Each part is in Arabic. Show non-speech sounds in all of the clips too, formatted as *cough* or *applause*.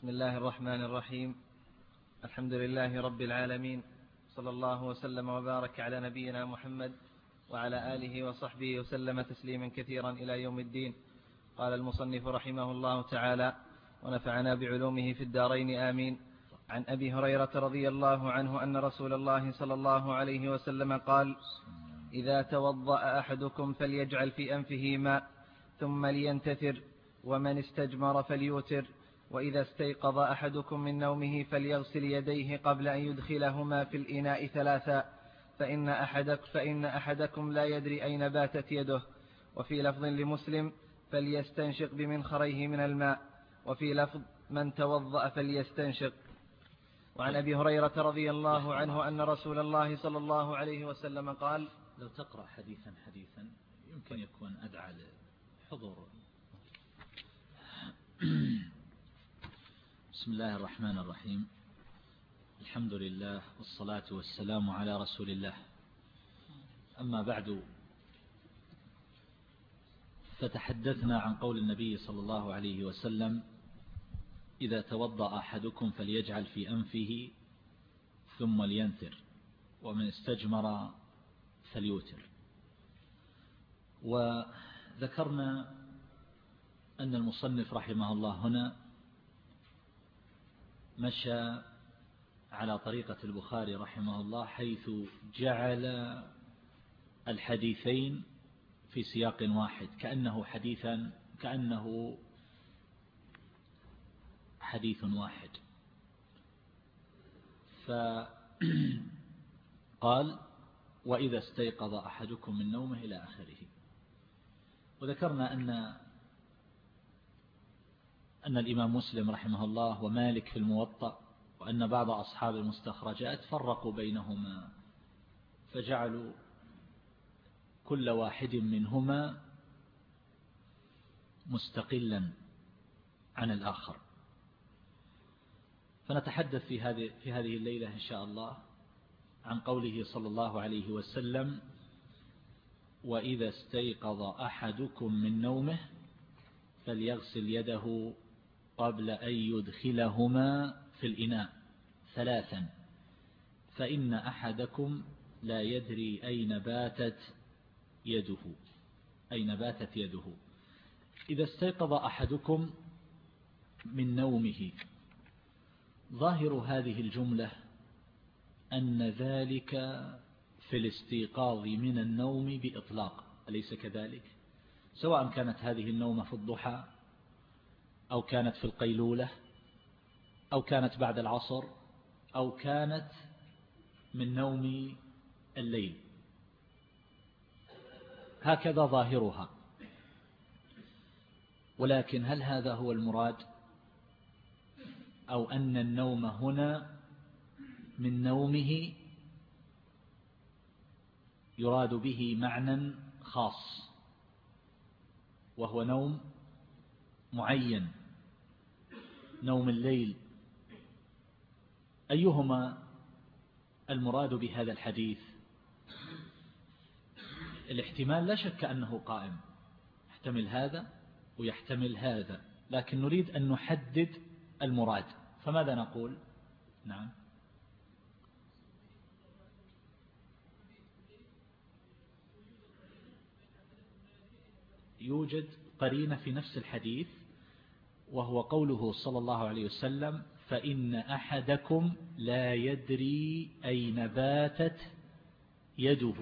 بسم الله الرحمن الرحيم. الحمد لله رب العالمين. صلى الله وسلم وبارك على نبينا محمد وعلى آله وصحبه وسلم تسليما كثيرا إلى يوم الدين. قال المصنف رحمه الله تعالى ونفعنا بعلومه في الدارين آمين. عن أبي هريرة رضي الله عنه أن رسول الله صلى الله عليه وسلم قال إذا توضأ أحدكم فليجعل في أنفه ماء ثم لينتثر ومن استجمر فليوتر. وإذا استيقظ أحدكم من نومه فليغسل يديه قبل أن يدخلهما في الإناء ثلاثا فإن, أحدك فإن أحدكم لا يدري أين باتت يده. وفي لفظ لمسلم فليستنشق بمنخريه من الماء. وفي لفظ من توضأ فليستنشق. وعن أبي هريرة رضي الله عنه أن رسول الله صلى الله عليه وسلم قال لو تقرأ حديثا حديثا يمكن يكون أدعى لحضور. بسم الله الرحمن الرحيم. الحمد لله والصلاة والسلام على رسول الله. أما بعد فتحدثنا عن قول النبي صلى الله عليه وسلم إذا توضأ أحدكم فليجعل في أنفه ثم لينثر ومن استجمر فليوتر. وذكرنا أن المصنف رحمه الله هنا مشى على طريقة البخاري رحمه الله حيث جعل الحديثين في سياق واحد كأنه حديثا كأنه حديث واحد. فقال *clears throat* وإذا استيقظ أحدكم من نومه إلى آخره. وذكرنا أن أن الإمام مسلم رحمه الله ومالك في الموطأ وأن بعض أصحاب المستخرجات فرقوا بينهما فجعلوا كل واحد منهما مستقلا عن الآخر. فنتحدث في هذه في هذه الليلة إن شاء الله عن قوله صلى الله عليه وسلم وإذا استيقظ أحدكم من نومه فليغسل يده قبل أن يدخلهما في الإناء ثلاثا. فإن أحدكم لا يدري أين باتت يده. أين باتت يده. إذا استيقظ أحدكم من نومه. ظاهر هذه الجملة أن ذلك في الاستيقاظ من النوم بإطلاق. أليس كذلك؟ سواء كانت هذه النومة في الضحى أو كانت في القيلولة أو كانت بعد العصر أو كانت من نوم الليل. هكذا ظاهرها. ولكن هل هذا هو المراد؟ أو أن النوم هنا من نومه يراد به معنى خاص وهو نوم معين. نوم الليل. أيهما المراد بهذا الحديث؟ الاحتمال لا شك أنه قائم. يحتمل هذا ويحتمل هذا لكن نريد أن نحدد المراد. فماذا نقول؟ نعم. يوجد قرينة في نفس الحديث. وهو قوله صلى الله عليه وسلم فإن أحدكم لا يدري أين باتت يده.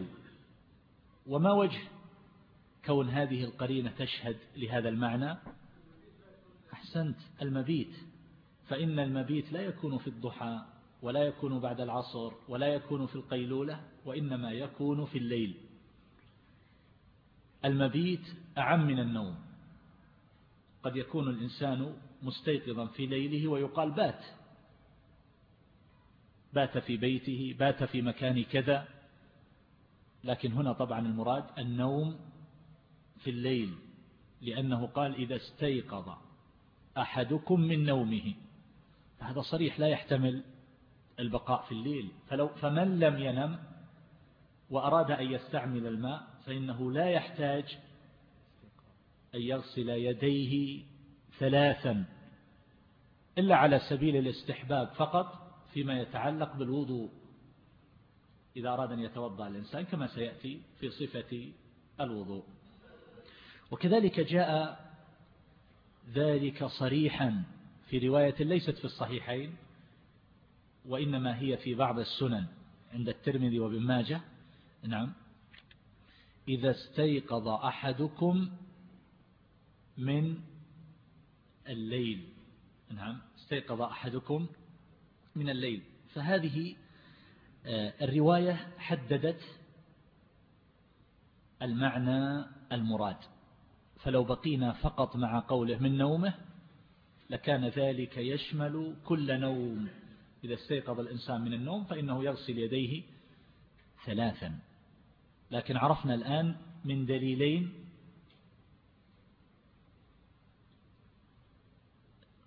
وما وجه كون هذه القرينة تشهد لهذا المعنى؟ أحسنت المبيت. فإن المبيت لا يكون في الضحى ولا يكون بعد العصر ولا يكون في القيلولة وإنما يكون في الليل. المبيت أعم من النوم. قد يكون الإنسان مستيقظا في ليله ويقال بات. بات في بيته بات في مكان كذا. لكن هنا طبعا المراد النوم في الليل لأنه قال إذا استيقظ أحدكم من نومه. هذا صريح لا يحتمل البقاء في الليل. فلو فمن لم ينم وأراد أن يستعمل الماء فإنه لا يحتاج أن يغسل يديه ثلاثا إلا على سبيل الاستحباب فقط فيما يتعلق بالوضوء إذا أراد أن يتوضأ الإنسان كما سيأتي في صفة الوضوء. وكذلك جاء ذلك صريحا في رواية ليست في الصحيحين وإنما هي في بعض السنن عند الترمذي وابن ماجه. نعم. إذا استيقظ أحدكم من الليل. نعم استيقظ أحدكم من الليل. فهذه آه، الرواية حددت المعنى المراد. فلو بقينا فقط مع قوله من نومه لكان ذلك يشمل كل نوم. إذا استيقظ الإنسان من النوم فإنه يغسل يديه ثلاثا. لكن عرفنا الآن من دليلين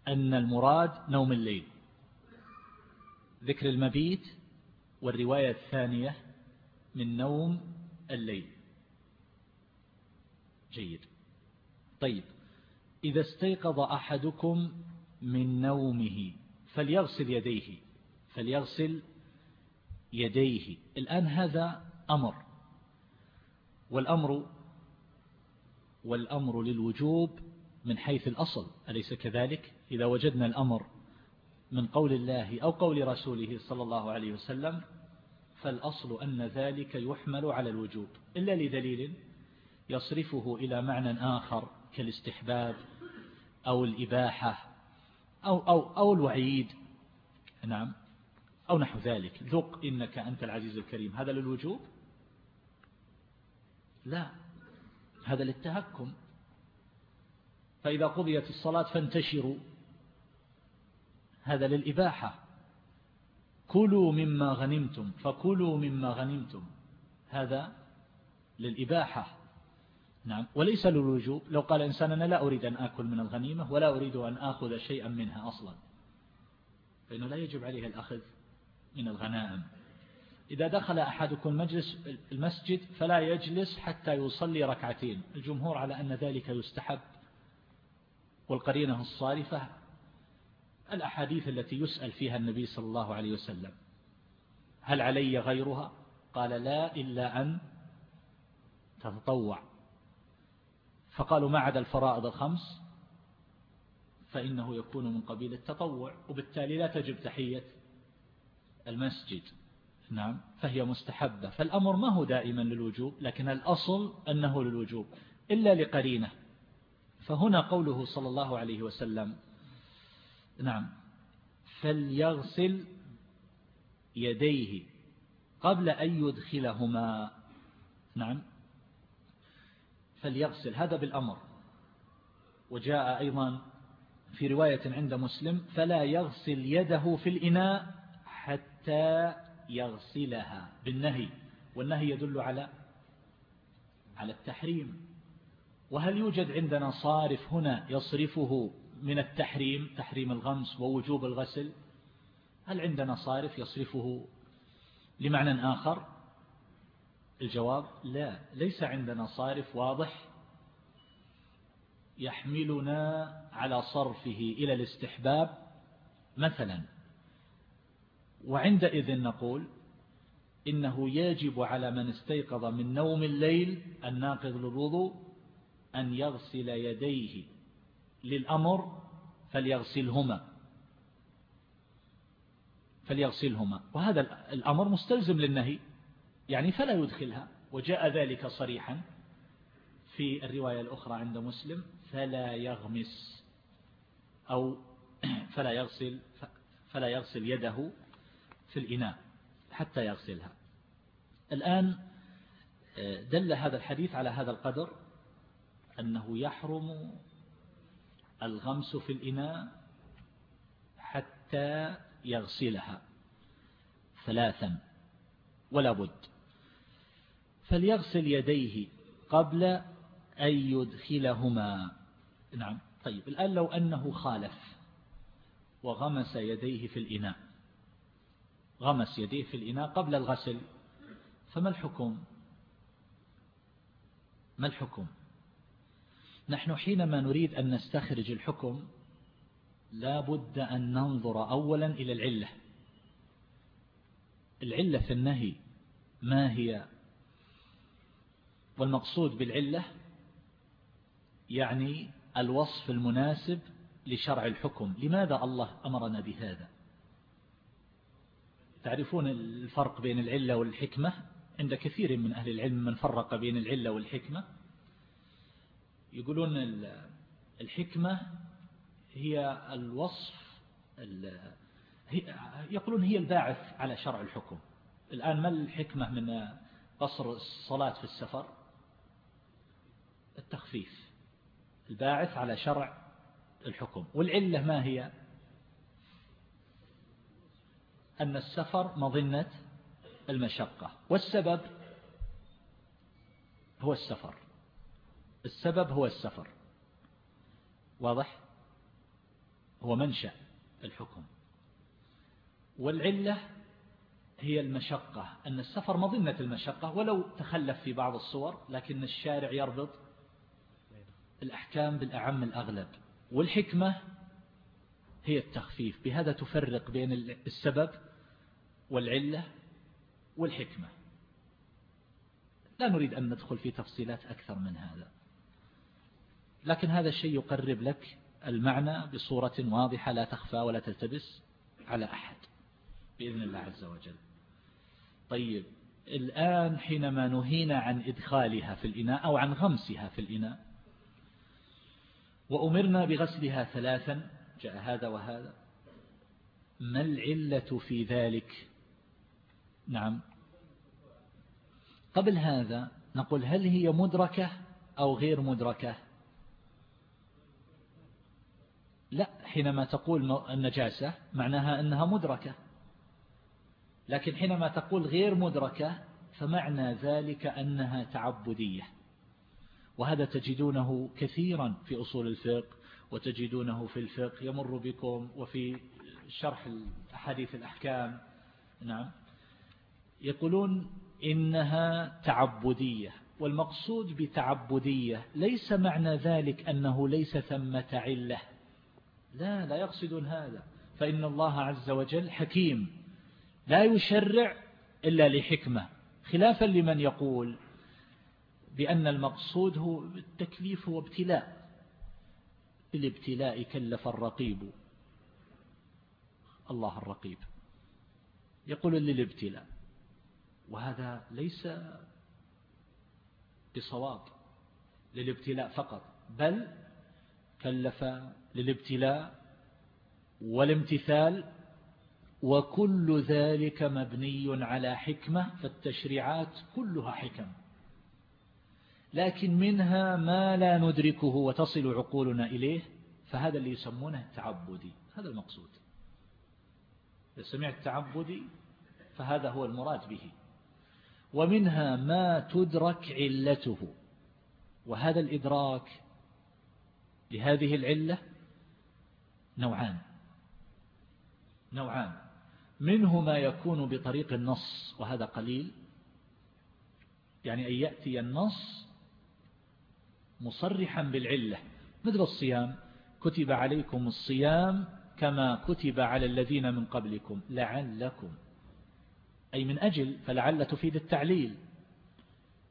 أن المراد نوم الليل. ذكر المبيت والرواية الثانية من نوم الليل. جيد. طيب إذا استيقظ أحدكم من نومه فليغسل يديه فليغسل يديه. الآن هذا أمر. والأمر والأمر للوجوب من حيث الأصل أليس كذلك؟ إذا وجدنا الأمر من قول الله أو قول رسوله صلى الله عليه وسلم فالأصل أن ذلك يحمل على الوجوب إلا لدليل يصرفه إلى معنى آخر كالاستحباب أو الإباحة أو, أو, أو الوعيد. نعم. أو نحو ذلك. ذق إنك أنت العزيز الكريم. هذا للوجوب؟ لا. هذا للتهكم. فإذا قضيت الصلاة فانتشروا. هذا للإباحة. كلوا مما غنمتم فكلوا مما غنمتم. هذا للإباحة. نعم. وليس للوجوب. لو قال إنسان أنا لا أريد أن آكل من الغنيمة ولا أريد أن آخذ شيئا منها أصلا. فإنه لا يجب عليه الأخذ من الغنائم. إذا دخل أحدكم مجلس المسجد فلا يجلس حتى يصلي ركعتين. الجمهور على أن ذلك يستحب. والقرينة الصارفة الأحاديث التي يسأل فيها النبي صلى الله عليه وسلم. هل علي غيرها؟ قال لا إلا أن تتطوع. فقالوا ما عدا الفرائض الخمس؟ فإنه يكون من قبيل التطوع وبالتالي لا تجب تحية المسجد. نعم فهي مستحبة. فالأمر ما هو دائما للوجوب لكن الأصل أنه للوجوب إلا لقرينة. فهنا قوله صلى الله عليه وسلم. نعم. فليغسل يديه قبل أن يدخلهما. نعم. فليغسل. هذا بالأمر. وجاء أيضا في رواية عند مسلم فلا يغسل يده في الإناء حتى يغسلها بالنهي. والنهي يدل على على التحريم. وهل يوجد عندنا صارف هنا يصرفه من التحريم تحريم الغمس ووجوب الغسل؟ هل عندنا صارف يصرفه لمعنى آخر؟ الجواب لا ليس عندنا صارف واضح يحملنا على صرفه إلى الاستحباب مثلا. وعندئذ نقول إنه يجب على من استيقظ من نوم الليل الناقض للوضوء أن يغسل يديه للأمر فليغسلهما. فليغسلهما. وهذا الأمر مستلزم للنهي يعني فلا يدخلها. وجاء ذلك صريحا في الرواية الأخرى عند مسلم فلا يغمس أو *clears throat* فلا يغسل فلا يغسل يده في الإناء حتى يغسلها. الآن دل هذا الحديث على هذا القدر أنه يحرم الغمس في الإناء حتى يغسلها. ثلاثا ولا بد. فليغسل يديه قبل أن يدخلهما. نعم طيب. الآن لو أنه خالف وغمس يديه في الإناء غمس يديه في الإناء قبل الغسل فما الحكم؟ ما الحكم؟ نحن حينما نريد أن نستخرج الحكم لا بد أن ننظر أولا إلى العلة. العلة في النهي ما هي؟ والمقصود بالعلة يعني الوصف المناسب لشرع الحكم. لماذا الله أمرنا بهذا؟ تعرفون الفرق بين العلة والحكمة؟ عند كثير من أهل العلم من فرق بين العلة والحكمة. يقولون الحكمة هي الوصف يقولون هي الباعث على شرع الحكم. الآن ما الحكمة من قصر الصلاة في السفر؟ التخفيف. الباعث على شرع الحكم. والعلة ما هي؟ أن السفر مظنة المشقة. والسبب هو السفر. السبب هو السفر. واضح؟ هو منشأ الحكم. والعلة هي المشقة أن السفر مظنة المشقة ولو تخلف في بعض الصور لكن الشارع يربط الأحكام بالأعم الأغلب. والحكمة هي التخفيف بهذا تفرق بين السبب والعلة والحكمة. لا نريد أن ندخل في تفصيلات أكثر من هذا. لكن هذا الشيء يقرب لك المعنى بصورة واضحة لا تخفى ولا تلتبس على أحد بإذن الله عز وجل. طيب الآن حينما نهينا عن إدخالها في الإناء أو عن غمسها في الإناء وأمرنا بغسلها ثلاثا جاء هذا وهذا ما العلة في ذلك؟ نعم. قبل هذا نقول هل هي مدركة أو غير مدركة؟ لا حينما تقول النجاسة معناها أنها مدركة. لكن حينما تقول غير مدركة فمعنى ذلك أنها تعبدية. وهذا تجدونه كثيرا في أصول الفقه وتجدونه في الفقه يمر بكم وفي شرح أحاديث الأحكام. نعم. يقولون إنها تعبدية والمقصود بتعبدية ليس معنى ذلك أنه ليس ثمة علة. لا لا يقصدون هذا. فإن الله عز وجل حكيم. لا يشرع إلا لحكمة. خلافا لمن يقول بأن المقصود هو التكليف هو ابتلاء الابتلاء كلف الرقيب. الله الرقيب. يقول للابتلاء. وهذا ليس بصواب للابتلاء فقط بل كلف للابتلاء والامتثال وكل ذلك مبني على حكمة فالتشريعات كلها حكم. لكن منها ما لا ندركه وتصل عقولنا إليه فهذا اللي يسمونه التعبدي هذا المقصود. إذا سمعت تعبدي فهذا هو المراد به. ومنها ما تدرك علته وهذا الإدراك لهذه العلة نوعان. نوعان. منه ما يكون بطريق النص وهذا قليل. يعني أن يأتي النص مصرحا بالعلة. مثل الصيام. كتب عليكم الصيام كما كتب على الذين من قبلكم. لعلكم. أي من أجل فلعل تفيد التعليل.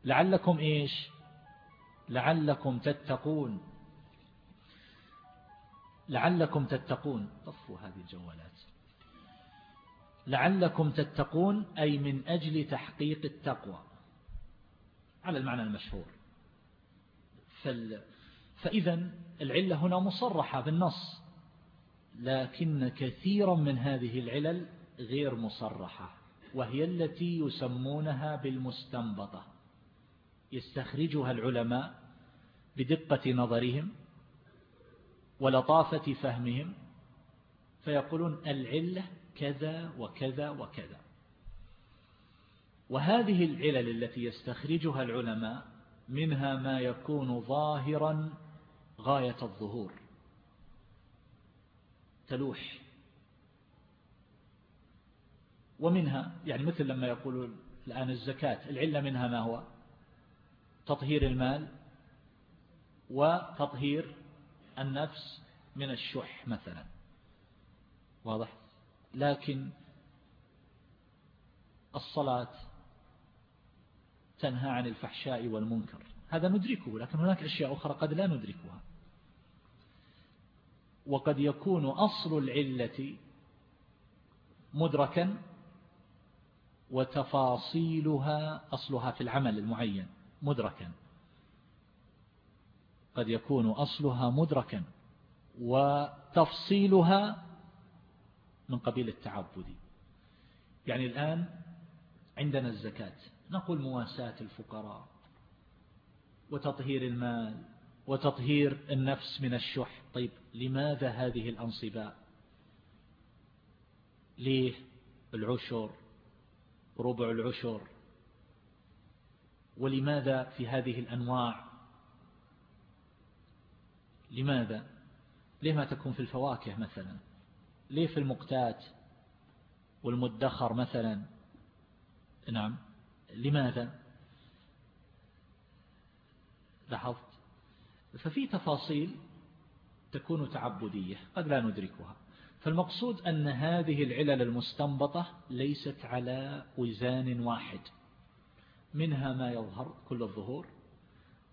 لعلكم إيش؟ لعلكم تتقون. لعلكم تتقون. طفوا هذه الجوالات. لعلكم تتقون أي من أجل تحقيق التقوى. على المعنى المشهور. فإذا العلة هنا مصرحة بالنص. لكن كثيرا من هذه العلل غير مصرحة وهي التي يسمونها بالمستنبطة. يستخرجها العلماء بدقة نظرهم. ولطافة فهمهم فيقولون العلة كذا وكذا وكذا. وهذه العلل التي يستخرجها العلماء منها ما يكون ظاهرا غاية الظهور. تلوح. ومنها يعني مثل لما يقول الآن الزكاة العلة منها ما هو؟ تطهير المال وتطهير النفس من الشح مثلا. واضح؟ لكن الصلاة تنهى عن الفحشاء والمنكر. هذا ندركه لكن هناك أشياء أخرى قد لا ندركها. وقد يكون أصل العلة مدركا وتفاصيلها أصلها في العمل المعين مدركا. قد يكون أصلها مدركا وتفصيلها من قبيل التعبد. يعني الآن عندنا الزكاة نقول مواساة الفقراء وتطهير المال وتطهير النفس من الشح. طيب لماذا هذه الأنصباء؟ ليه؟ العشر ربع العشر. ولماذا في هذه الأنواع لماذا؟ ليه ما تكون في الفواكه مثلا؟ ليه في المقتات والمدخر مثلا؟ نعم. لماذا؟ لاحظت؟ ففي تفاصيل تكون تعبدية قد لا ندركها. فالمقصود أن هذه العلل المستنبطة ليست على وزان واحد منها ما يظهر كل الظهور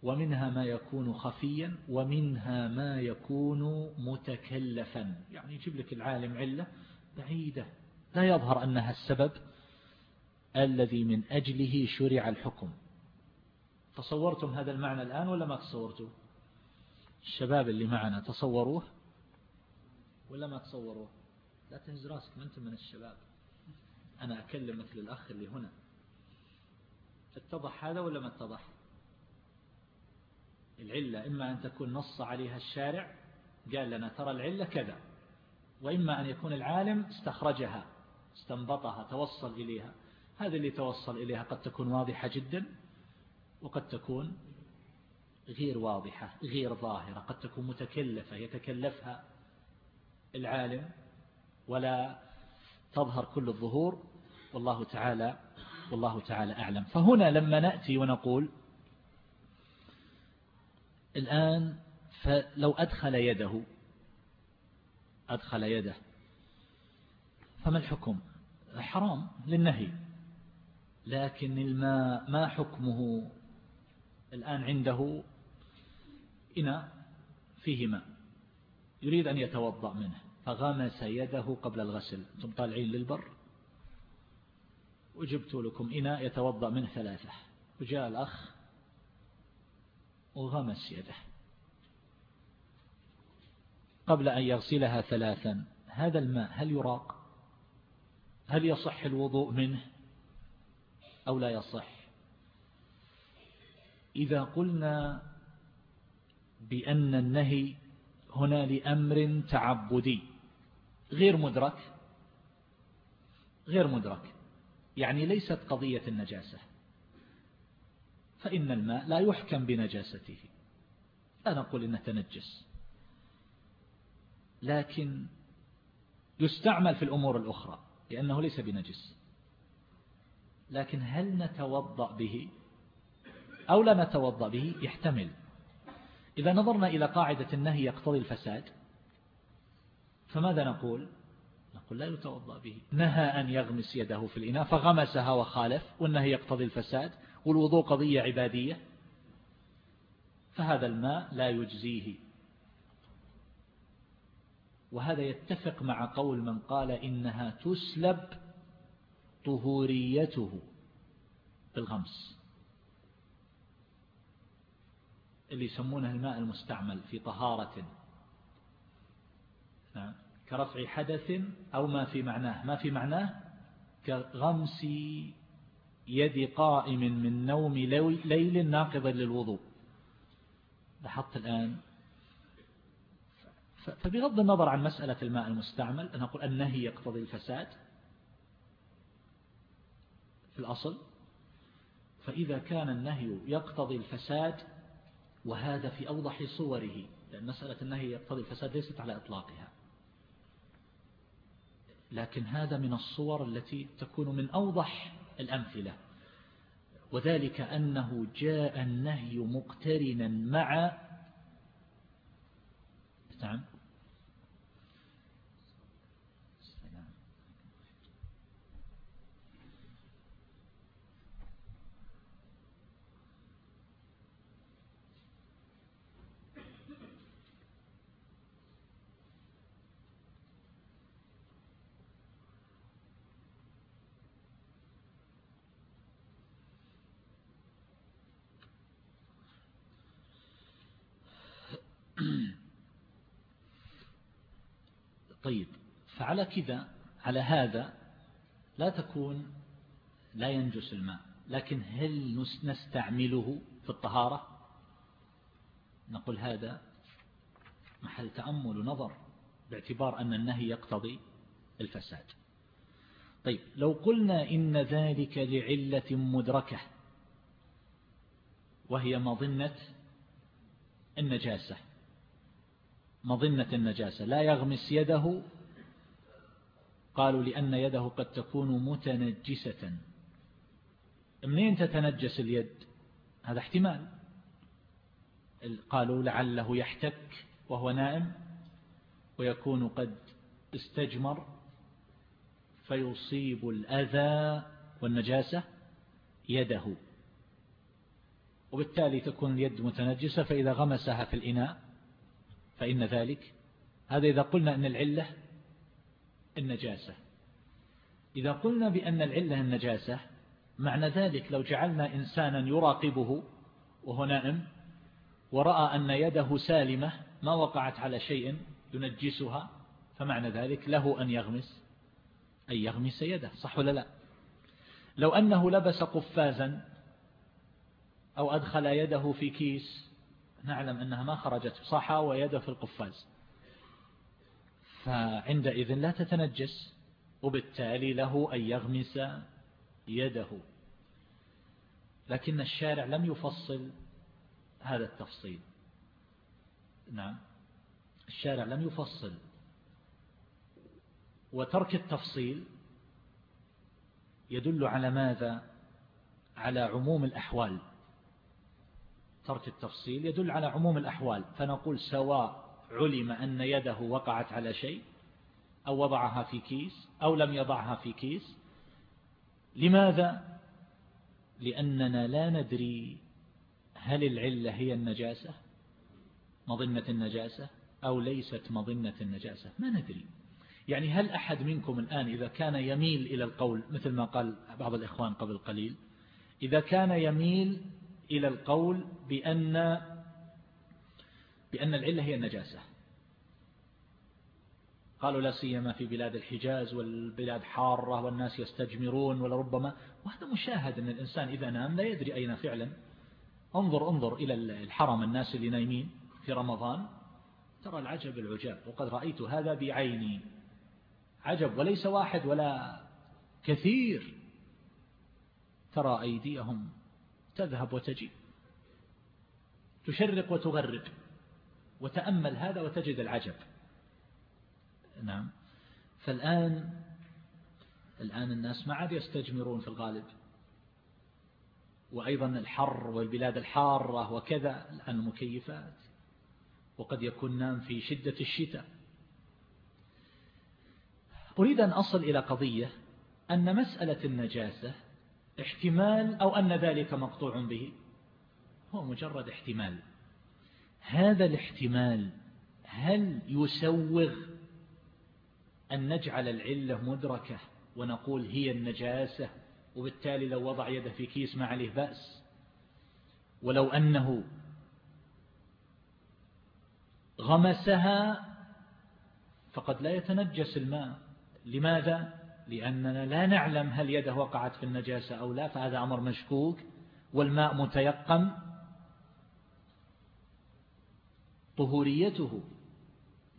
ومنها ما يكون خفيا ومنها ما يكون متكلفا. يعني يجيب لك العالم علة بعيدة. لا يظهر أنها السبب الذي من أجله شرع الحكم. تصورتم هذا المعنى الآن ولا ما تصورتوه الشباب اللي معنا تصوروه ولا ما تصوروه؟ لا تهز راسك ما من الشباب. أنا أكلم مثل الأخ اللي هنا. اتضح هذا ولا ما اتضح؟ العلة إما أن تكون نص عليها الشارع قال لنا ترى العلة كذا وإما أن يكون العالم استخرجها استنبطها توصل إليها. هذا اللي توصل إليها قد تكون واضحة جدا وقد تكون غير واضحة غير ظاهرة قد تكون متكلفة يتكلفها العالم ولا تظهر كل الظهور. والله تعالى والله تعالى أعلم. فهنا لما نأتي ونقول الآن فلو أدخل يده أدخل يده فما الحكم؟ حرام للنهي. لكن الماء ما حكمه الآن عنده؟ إناء فيه ماء يريد أن يتوضأ منه. فغمس يده قبل الغسل. ثم طالعين للبر؟ وجبت لكم. إناء يتوضأ منه ثلاثة. وجاء الأخ وغمس يده. قبل أن يغسلها ثلاثا هذا الماء هل يراق؟ هل يصح الوضوء منه أو لا يصح؟ إذا قلنا بأن النهي هنا لأمر تعبدي غير مدرك؟ غير مدرك. يعني ليست قضية النجاسة. فإن الماء لا يحكم بنجاسته. لا نقول إنه تنجس. لكن يستعمل في الأمور الأخرى لأنه ليس بنجس. لكن هل نتوضأ به أو لا نتوضأ به؟ يحتمل. إذا نظرنا إلى قاعدة النهي يقتضي الفساد فماذا نقول؟ نقول لا يتوضأ به. نهى أن يغمس يده في الإناء فغمسها وخالف والنهي يقتضي الفساد. والوضوء قضية عبادية فهذا الماء لا يجزيه. وهذا يتفق مع قول من قال إنها تسلب طهوريته بالغمس. اللي يسمونه الماء المستعمل في طهارة. نعم. كرفع حدث أو ما في معناه. ما في معناه؟ كغمس يد قائم من نوم ليل ناقض للوضوء. لاحظت الآن؟ فبغض النظر عن مسألة الماء المستعمل أنا أقول النهي يقتضي الفساد في الأصل. فإذا كان النهي يقتضي الفساد وهذا في أوضح صوره لأن مسألة النهي يقتضي الفساد ليست على إطلاقها. لكن هذا من الصور التي تكون من أوضح الأمثلة. وذلك أنه جاء النهي مقترنا مع نعم. طيب فعلى كذا على هذا لا تكون لا ينجس الماء. لكن هل نستعمله في الطهارة؟ نقول هذا محل تأمل ونظر باعتبار أن النهي يقتضي الفساد. طيب لو قلنا إن ذلك لعلة مدركة وهي مظنة النجاسة مظنة النجاسة. لا يغمس يده. قالوا لأن يده قد تكون متنجسة. منين تتنجس اليد؟ هذا احتمال. قالوا لعله يحتك وهو نائم ويكون قد استجمر فيصيب الأذى والنجاسة يده. وبالتالي تكون اليد متنجسة فإذا غمسها في الإناء فإن ذلك هذا إذا قلنا أن العلة النجاسة. إذا قلنا بأن العلة النجاسة معنى ذلك لو جعلنا إنسانا يراقبه وهو نائم ورأى أن يده سالمة ما وقعت على شيء ينجسها فمعنى ذلك له أن يغمس أن يغمس يده صح ولا لا؟ لو أنه لبس قفازا أو أدخل يده في كيس نعلم أنها ما خرجت صحى ويده في القفاز. فعندئذ لا تتنجس وبالتالي له أن يغمس يده. لكن الشارع لم يفصل هذا التفصيل. نعم. الشارع لم يفصل. وترك التفصيل يدل على ماذا؟ على عموم الأحوال. ترك التفصيل يدل على عموم الأحوال فنقول سواء علم أن يده وقعت على شيء أو وضعها في كيس أو لم يضعها في كيس. لماذا؟ لأننا لا ندري هل العلة هي النجاسة مظنة النجاسة أو ليست مظنة النجاسة. ما ندري. يعني هل أحد منكم الآن إذا كان يميل إلى القول مثل ما قال بعض الإخوان قبل قليل إذا كان يميل إلى القول بأن بأن العلة هي النجاسة. قالوا لا سيما في بلاد الحجاز والبلاد حارة والناس يستجمرون ولربما وهذا مشاهد أن الإنسان إذا نام لا يدري أين فعلا. انظر انظر إلى الحرم الناس اللي نايمين في رمضان. ترى العجب العجاب وقد رأيت هذا بعيني. عجب وليس واحد ولا كثير. ترى أيديهم تذهب وتجي تشرق وتغرب. وتأمل هذا وتجد العجب. نعم. فالآن الآن الناس ما عاد يستجمرون في الغالب. وأيضا الحر والبلاد الحارة وكذا الآن المكيفات. وقد يكون نام في شدة الشتاء. أريد أن أصل إلى قضية أن مسألة النجاسة احتمال أو أن ذلك مقطوع به. هو مجرد احتمال. هذا الاحتمال هل يسوغ أن نجعل العلة مدركة ونقول هي النجاسة وبالتالي لو وضع يده في كيس ما عليه بأس؟ ولو أنه غمسها فقد لا يتنجس الماء. لماذا؟ لأننا لا نعلم هل يده وقعت في النجاسة أو لا فهذا أمر مشكوك والماء متيقن. طهوريته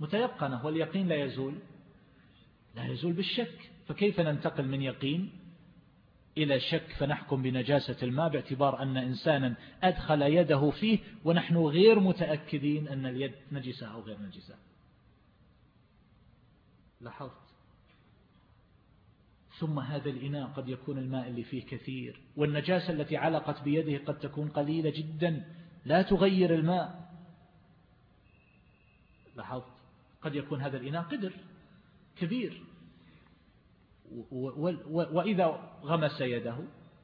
متيقنة واليقين لا يزول لا يزول بالشك. فكيف ننتقل من يقين إلى شك؟ فنحكم بنجاسة الماء باعتبار أن إنسانا أدخل يده فيه ونحن غير متأكدين أن اليد نجسة أو غير نجسة. لاحظت؟ ثم هذا الإناء قد يكون الماء اللي فيه كثير والنجاسة التي علقت بيده قد تكون قليلة جدا لا تغير الماء. لاحظت؟ قد يكون هذا الإناء قدر كبير. وإذا غمس يده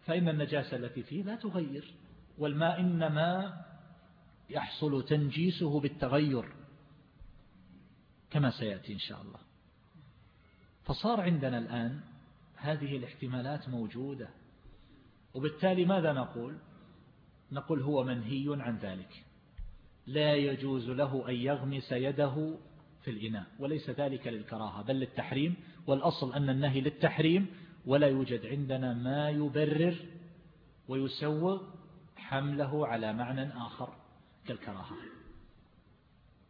فإن النجاسة التي فيه لا تغير والماء إنما يحصل تنجيسه بالتغير كما سيأتي إن شاء الله. فصار عندنا الآن هذه الاحتمالات موجودة. وبالتالي ماذا نقول؟ نقول هو منهي عن ذلك. لا يجوز له أن يغمس يده في الإناء وليس ذلك للكراهة بل للتحريم. والأصل أن النهي للتحريم ولا يوجد عندنا ما يبرر ويسوغ حمله على معنى آخر كالكراهة.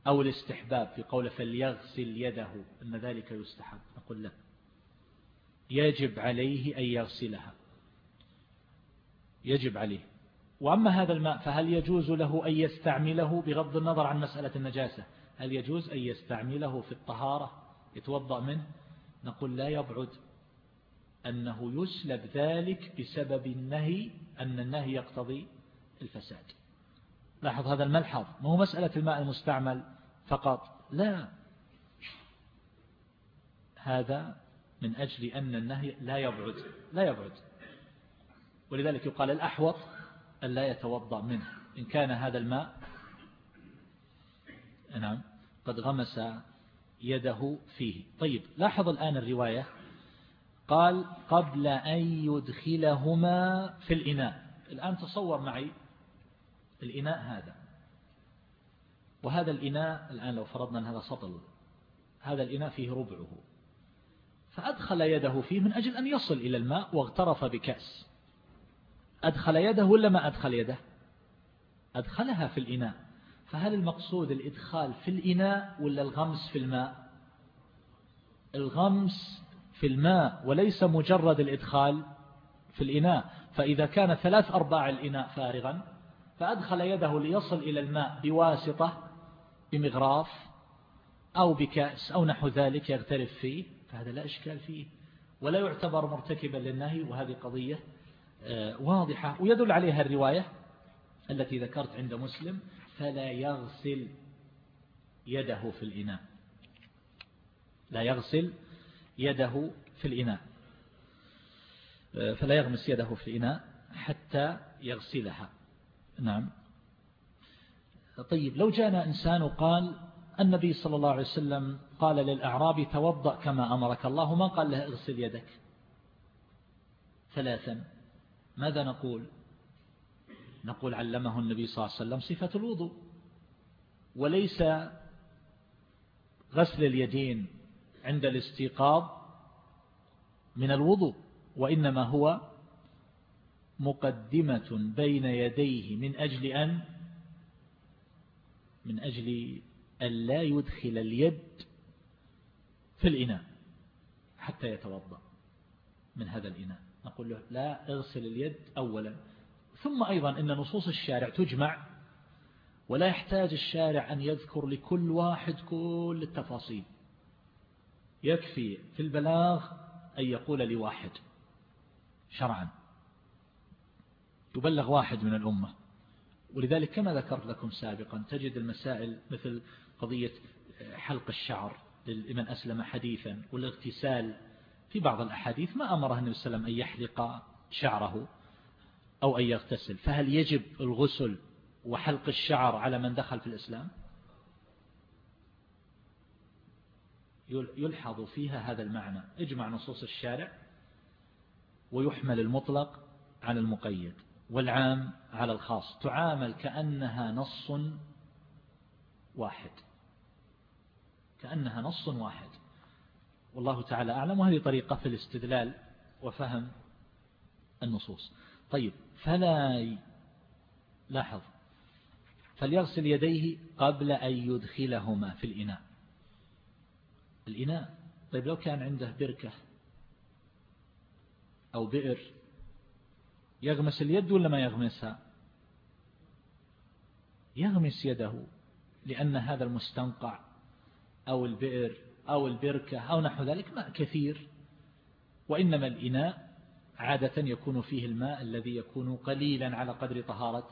أو الاستحباب في قول فليغسل يده أن ذلك يستحب. نقول لا. يجب عليه أن يغسلها. يجب عليه. وأما هذا الماء فهل يجوز له أن يستعمله بغض النظر عن مسألة النجاسة؟ هل يجوز أن يستعمله في الطهارة؟ يتوضأ منه؟ نقول لا يبعد. أنه يسلب ذلك بسبب النهي أن النهي يقتضي الفساد. لاحظ هذا الملحظ. ما هو مسألة الماء المستعمل فقط؟ لا. هذا من أجل أن النهي لا يبعد لا يبعد. ولذلك يقال الأحوط أن لا يتوضأ منه. إن كان هذا الماء نعم قد غمس يده فيه. طيب لاحظ الآن الرواية. قال قبل أن يدخلهما في الإناء. الآن تصور معي الإناء هذا. وهذا الإناء الآن لو فرضنا أن هذا سطل هذا الإناء فيه ربعه. فأدخل يده فيه من أجل أن يصل إلى الماء واغترف بكأس. أدخل يده ولا ما أدخل يده؟ أدخلها في الإناء. فهل المقصود الإدخال في الإناء ولا الغمس في الماء؟ الغمس في الماء وليس مجرد الإدخال في الإناء. فإذا كان ثلاث أرباع الإناء فارغا فأدخل يده ليصل إلى الماء بواسطة بمغراف أو بكأس أو نحو ذلك يغترف فيه. فهذا لا إشكال فيه ولا يعتبر مرتكبا للنهي وهذه قضية آه، واضحة ويدل عليها الرواية التي ذكرت عند مسلم فلا يغسل يده في الإناء. لا يغسل يده في الإناء. آه، فلا يغمس يده في الإناء حتى يغسلها. نعم. طيب لو جاءنا إنسان وقال النبي صلى الله عليه وسلم قال للأعرابي توضأ كما أمرك الله. ما قال له اغسل يدك؟ ثلاثا. ماذا نقول؟ نقول علمه النبي صلى الله عليه وسلم صفة الوضوء. وليس غسل اليدين عند الاستيقاظ من الوضوء وإنما هو مقدمة بين يديه من أجل أن من أجل أن لا يدخل اليد في الإناء حتى يتوضأ من هذا الإناء. نقول له لا اغسل اليد أولا. ثم أيضا إن نصوص الشارع تجمع ولا يحتاج الشارع أن يذكر لكل واحد كل التفاصيل. يكفي في البلاغ أن يقول لواحد شرعا. يبلغ واحد من الأمة. ولذلك كما ذكرت لكم سابقا تجد المسائل مثل قضية حلق الشعر لمن أسلم حديثا والاغتسال في بعض الأحاديث ما أمره النبي صلى الله عليه وسلم أن يحلق شعره أو أن يغتسل فهل يجب الغسل وحلق الشعر على من دخل في الإسلام؟ يلحظ فيها هذا المعنى اجمع نصوص الشارع ويحمل المطلق على المقيد والعام على الخاص تعامل كأنها نص واحد. كأنها نص واحد. والله تعالى أعلم وهذه طريقة في الاستدلال وفهم النصوص. طيب فلا لاحظ. فليغسل يديه قبل أن يدخلهما في الإناء. الإناء طيب لو كان عنده بركة أو بئر يغمس اليد ولا ما يغمسها؟ يغمس يده لأن هذا المستنقع أو البئر أو البركة أو نحو ذلك ماء كثير. وإنما الإناء عادة يكون فيه الماء الذي يكون قليلا على قدر طهارة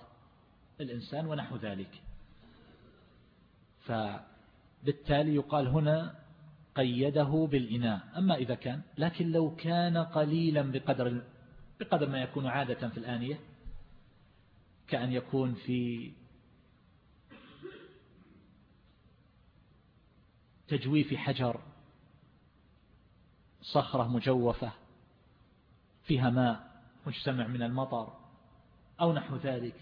الإنسان ونحو ذلك. فبالتالي يقال هنا قيده بالإناء. أما إذا كان لكن لو كان قليلا بقدر بقدر ما يكون عادة في الآنية كأن يكون في تجويف حجر صخرة مجوفة فيها ماء مجتمع من المطر أو نحو ذلك.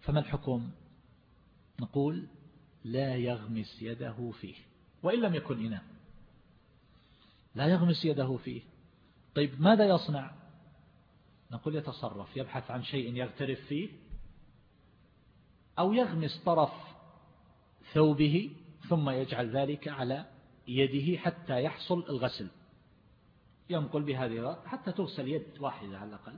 فما الحكم؟ نقول لا يغمس يده فيه وإن لم يكن إناء. لا يغمس يده فيه. طيب ماذا يصنع؟ نقول يتصرف يبحث عن شيء يغترف فيه أو يغمس طرف ثوبه ثم يجعل ذلك على يده حتى يحصل الغسل. ينقل بهذه حتى تغسل يد واحدة على الأقل.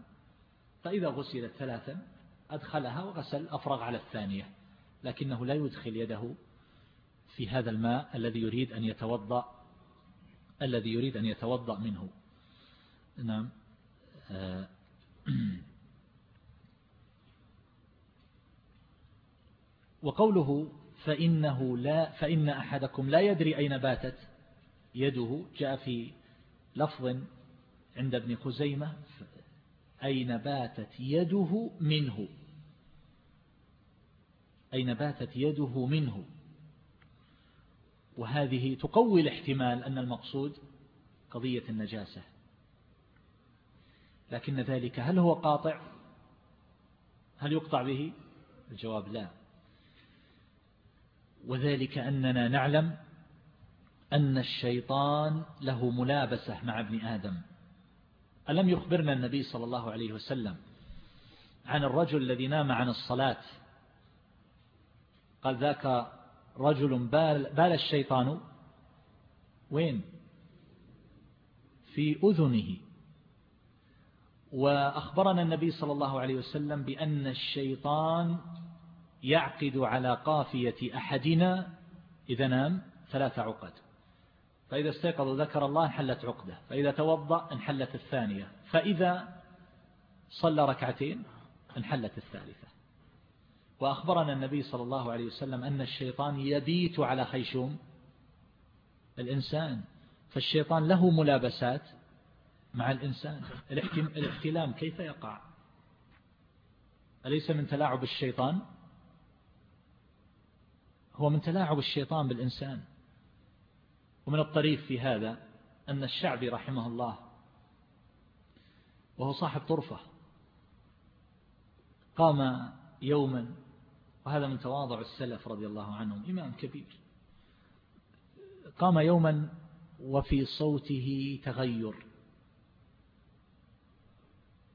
فإذا غسلت ثلاثا أدخلها وغسل أفرغ على الثانية. لكنه لا يدخل يده في هذا الماء الذي يريد أن يتوضأ الذي يريد أن يتوضأ منه. نعم. *clears throat* وقوله فإنه لا فإن أحدكم لا يدري أين باتت يده. جاء في لفظ عند ابن خزيمة أين باتت يده منه. أين باتت يده منه. وهذه تقوي الاحتمال أن المقصود قضية النجاسة. لكن ذلك هل هو قاطع؟ هل يقطع به؟ الجواب لا. وذلك أننا نعلم أن الشيطان له ملابسة مع ابن آدم. ألم يخبرنا النبي صلى الله عليه وسلم عن الرجل الذي نام عن الصلاة؟ قال ذاك رجل بال, بال الشيطان وين؟ في أذنه. وأخبرنا النبي صلى الله عليه وسلم بأن الشيطان يعقد على قافية أحدنا إذا نام ثلاث عقد. فإذا استيقظ ذكر الله انحلت عقدة. فإذا توضأ انحلت الثانية. فإذا صلى ركعتين انحلت الثالثة. وأخبرنا النبي صلى الله عليه وسلم أن الشيطان يبيت على خيشوم. الإنسان فالشيطان له ملابسات مع الإنسان. الاحتلام كيف يقع؟ أليس من تلاعب الشيطان؟ هو من تلاعب الشيطان بالإنسان. ومن الطريف في هذا أن الشعبي رحمه الله وهو صاحب طرفة قام يوما وهذا من تواضع السلف رضي الله عنهم إمام كبير قام يوما وفي صوته تغير.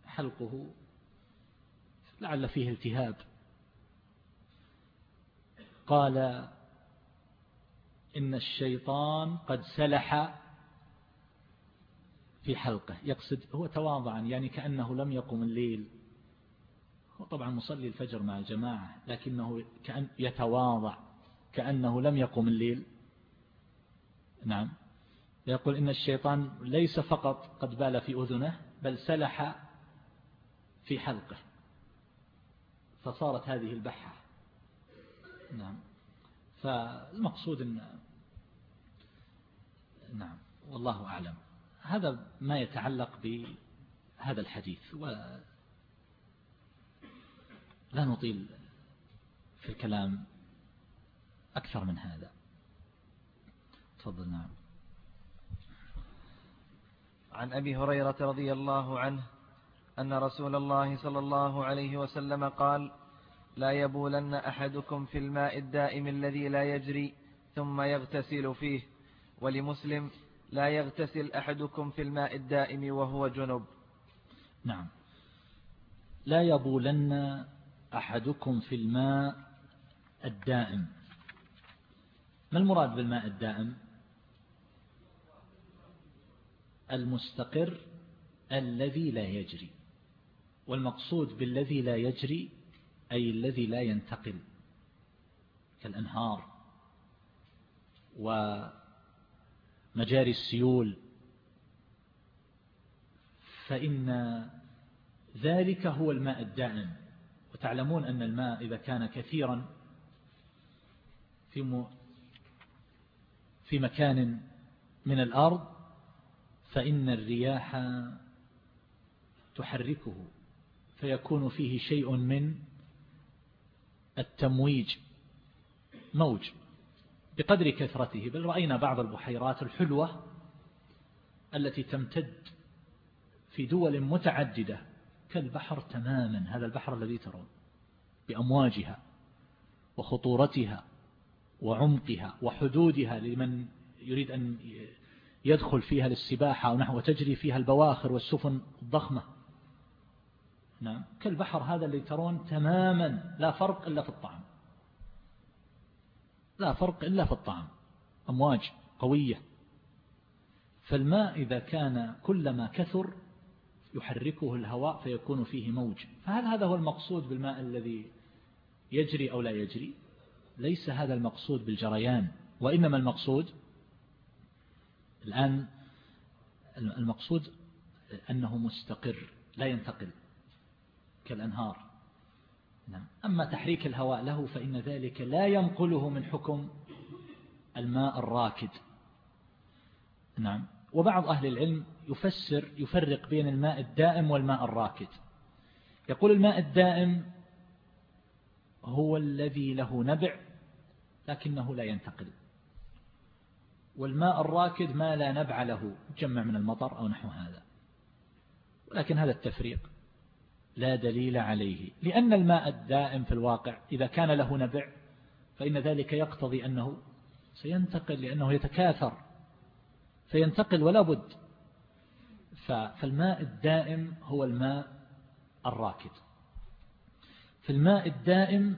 حلقه لعل فيه التهاب. قال إن الشيطان قد سلح في حلقه. يقصد هو تواضعا يعني كأنه لم يقم الليل. هو طبعا مصلي الفجر مع الجماعة لكنه كأن يتواضع كأنه لم يقم الليل. نعم. يقول إن الشيطان ليس فقط قد بال في أذنه بل سلح في حلقه. فصارت هذه البحة. نعم. فالمقصود أن نعم. والله أعلم. هذا ما يتعلق بهذا الحديث. ولا لا نطيل في الكلام أكثر من هذا. تفضل نعم. عن أبي هريرة رضي الله عنه أن رسول الله صلى الله عليه وسلم قال لا يبولن أحدكم في الماء الدائم الذي لا يجري ثم يغتسل فيه ولمسلم لا يغتسل أحدكم في الماء الدائم وهو جنب. نعم. لا يبولن أحدكم في الماء الدائم. ما المراد بالماء الدائم؟ المستقر الذي لا يجري والمقصود بالذي لا يجري أي الذي لا ينتقل كالأنهار ومجاري السيول فإن ذلك هو الماء الدائم. وتعلمون أن الماء إذا كان كثيرا في في مكان من الأرض فإن الرياح تحركه فيكون فيه شيء من التمويج موج بقدر كثرته. بل رأينا بعض البحيرات الحلوة التي تمتد في دول متعددة كالبحر تماما. هذا البحر الذي ترون بأمواجها وخطورتها وعمقها وحدودها لمن يريد أن يدخل فيها للسباحة أو نحو تجري فيها البواخر والسفن الضخمة. نعم. كالبحر هذا اللي ترون تماما لا فرق إلا في الطعم. لا فرق إلا في الطعم. أمواج قوية. فالماء إذا كان كلما كثر يحركه الهواء فيكون فيه موج. فهل هذا هو المقصود بالماء الذي يجري أو لا يجري؟ ليس هذا المقصود بالجريان وإنما المقصود الآن المقصود أنه مستقر لا ينتقل. كالأنهار. نعم. أما تحريك الهواء له فإن ذلك لا ينقله من حكم الماء الراكد. نعم. وبعض أهل العلم يفسر يفرق بين الماء الدائم والماء الراكد. يقول الماء الدائم هو الذي له نبع لكنه لا ينتقل. والماء الراكد ما لا نبع له جمع من المطر أو نحو هذا. ولكن هذا التفريق. لا دليل عليه. لأن الماء الدائم في الواقع إذا كان له نبع فإن ذلك يقتضي أنه سينتقل لأنه يتكاثر فينتقل ولا بد. فالماء الدائم هو الماء الراكد. في الماء الدائم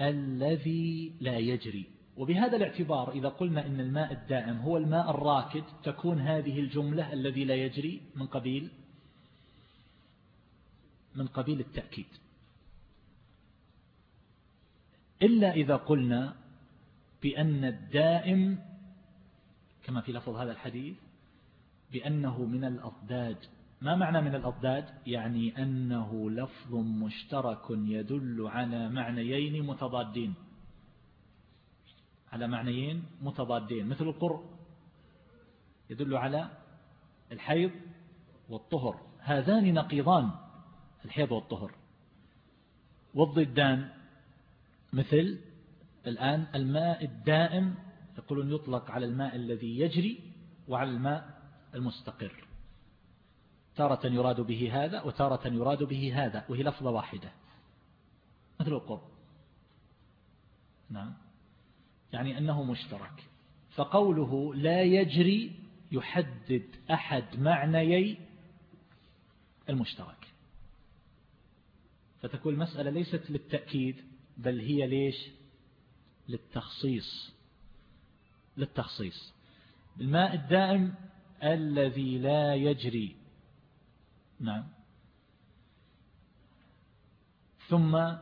الذي لا يجري. وبهذا الاعتبار إذا قلنا إن الماء الدائم هو الماء الراكد تكون هذه الجملة الذي لا يجري من قبيل من قبيل التأكيد. إلا إذا قلنا بأن الدائم كما في لفظ هذا الحديث بأنه من الأضداد. ما معنى من الأضداد؟ يعني أنه لفظ مشترك يدل على معنيين متضادين. على معنيين متضادين. مثل القرء يدل على الحيض والطهر. هذان نقيضان. الحيض والطهر. والضدان مثل الآن الماء الدائم يقولون يطلق على الماء الذي يجري وعلى الماء المستقر. تارة يراد به هذا وتارة يراد به هذا وهي لفظة واحدة. مثل القرب. نعم. يعني أنه مشترك. فقوله لا يجري يحدد أحد معنيي المشترك. فتكون المسألة ليست للتأكيد بل هي ليش؟ للتخصيص. للتخصيص. الماء الدائم الذي لا يجري. نعم. ثم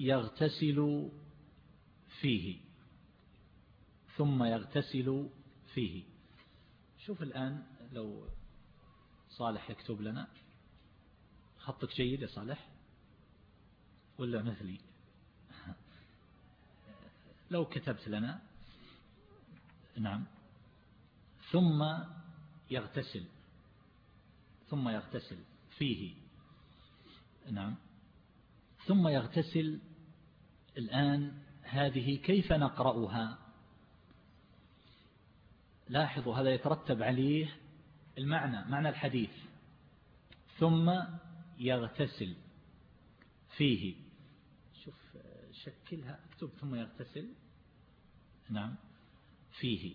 يغتسل فيه. ثم يغتسل فيه. شوف الآن لو صالح يكتب لنا. خطك جيد يا صالح؟ ولا مثلي؟ لو كتبت لنا. نعم. ثم يغتسل. ثم يغتسل. فيه. نعم. ثم يغتسل. الآن هذه كيف نقرأها؟ لاحظوا هذا يترتب عليه المعنى معنى الحديث. ثم يغتسل فيه. شوف شكلها اكتب ثم يغتسل. نعم. فيه.